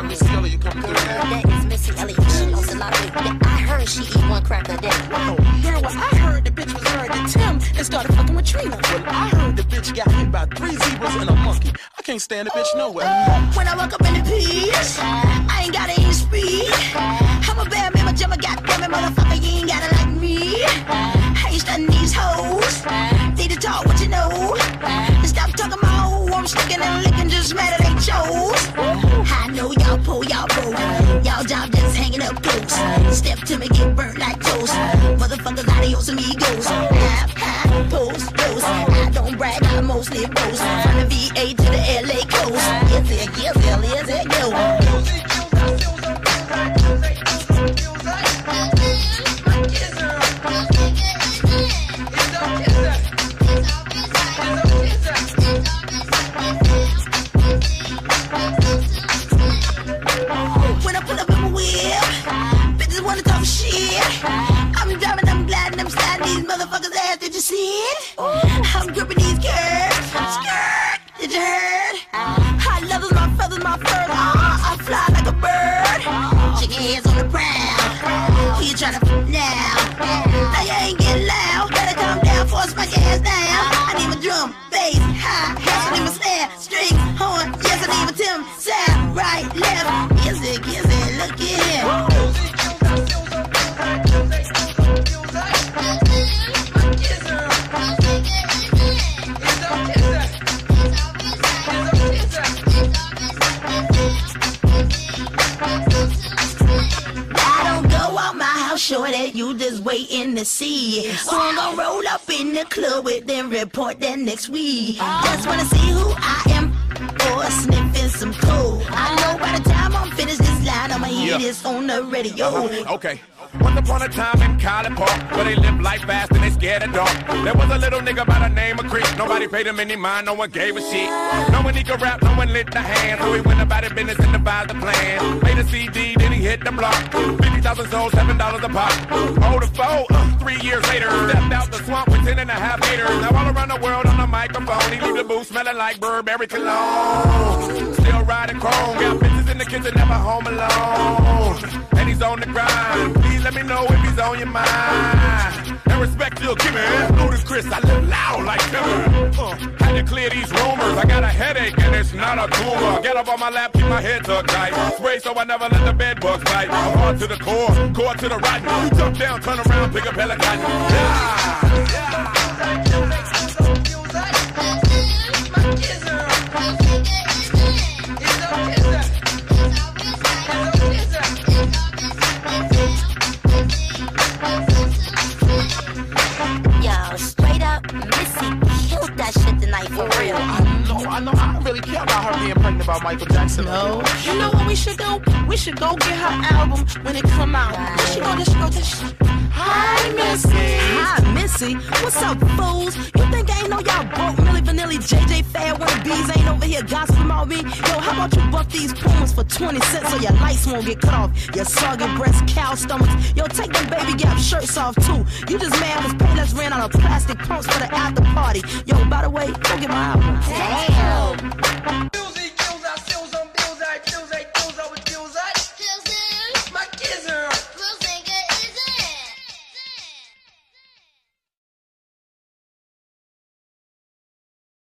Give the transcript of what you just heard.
got Missy Elliott coming through there. That is Missy Elliott. She lost a lot of weight. I heard she eat one crack a day. Oh, girl, well, I heard the bitch was married to Tim and started fucking with Trina. Well, I heard the bitch got hit by three zebras and a monkey. I can't stand the bitch nowhere. When I walk up in the piece, I ain't got any speed. I'm a bad man, my jummer, goddamn it, motherfucker, you ain't gotta like me. I ain't stunning these hoes. Need to talk what you know. Stop talking my hoe, I'm sticking and licking, just mad at they chose. I know y'all pull y'all broke. Y'all job just hanging up close. Step to me, get burnt like toast. Motherfuckers, adios amigos. Half, half, post, post. I don't brag, I mostly boast. See it? I'm gripping these curves. Skirt, did you heard? Hot leathers, my feathers, my fur. Ah, I fly like a bird. Chicken heads on the ground. Who you tryna f now? Now you ain't getting loud. Better calm down, force my ass down. I need my drum, bass, high hats, sure that you just waiting to see. So I'm gonna roll up in the club with them report that next week. Just wanna see who I am. Or sniffing some coke. I know by the time I'm finished this line, I'ma hear Yeah. this on the radio. Uh-huh. Okay. Once upon a time in College Park, where they live life fast and they scared of dark. There was a little nigga by the name of Chris. Nobody paid him any mind, no one gave a shit. No one he could rap, no one lit the hand. So he went about his business and devised a plan. Made a CD, then he hit the block. 50,000 sold, $7 a pop. Oh, the foe, uh, three years later. Stepped out the swamp with 10 and a half haters. Now all around the world on the microphone, he leave the booth smelling like Burberry cologne. Still riding chrome, got bitches in the kitchen, never home alone. And he's on the grind. Please let me know if he's on your mind. And respect you'll give me. Ludacris, I live loud like Timber. Uh, had to clear these rumors. I got a headache and it's not a tumor. Get up on my lap, keep my head tucked tight. Spray so I never let the bed bugs bite. I'm hard to the core, core to the rotten. You jump down, turn around, pick up hella cotton. Yeah. I know, I don't really care about her being pregnant about Michael Jackson. No, you know what we should do? We should go get her album when it come out. We should go this, go this. Hi, Missy. Hi, Missy. What's up, fools? You think I ain't know y'all broke Milli Vanilli, JJ Fad, one of these ain't over here gossiping about me? Yo, how about you buck these pumas for 20 cents so your lights won't get cut off? Your soggy breast, cow stomachs. Yo, take them baby gap shirts off too. You just mad cause Payless ran out of plastic pumps for the after party. Yo, by the way, go get my album.